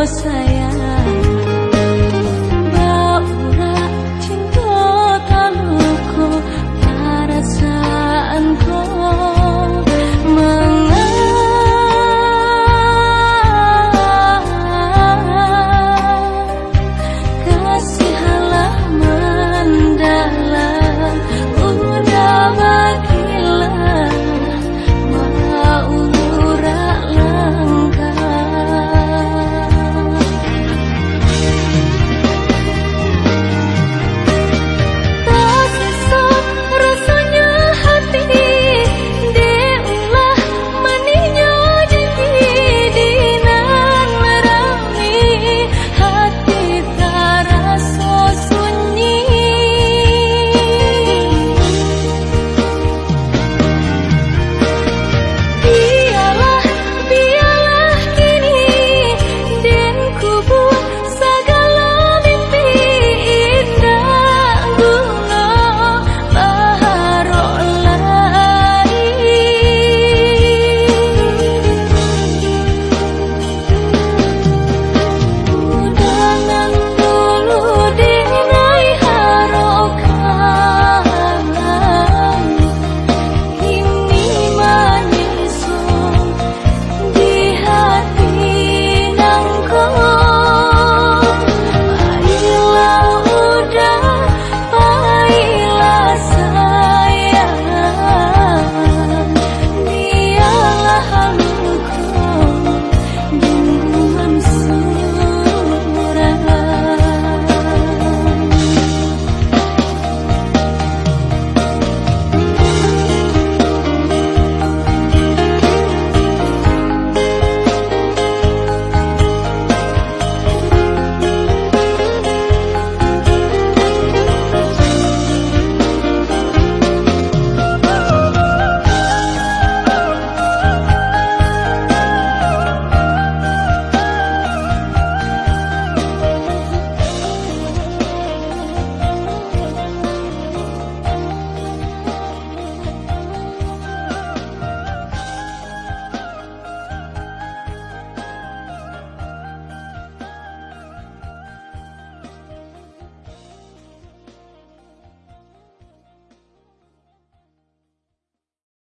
selesai